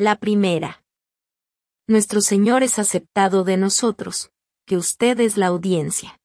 La primera. Nuestro Señor es aceptado de nosotros, que usted es la audiencia.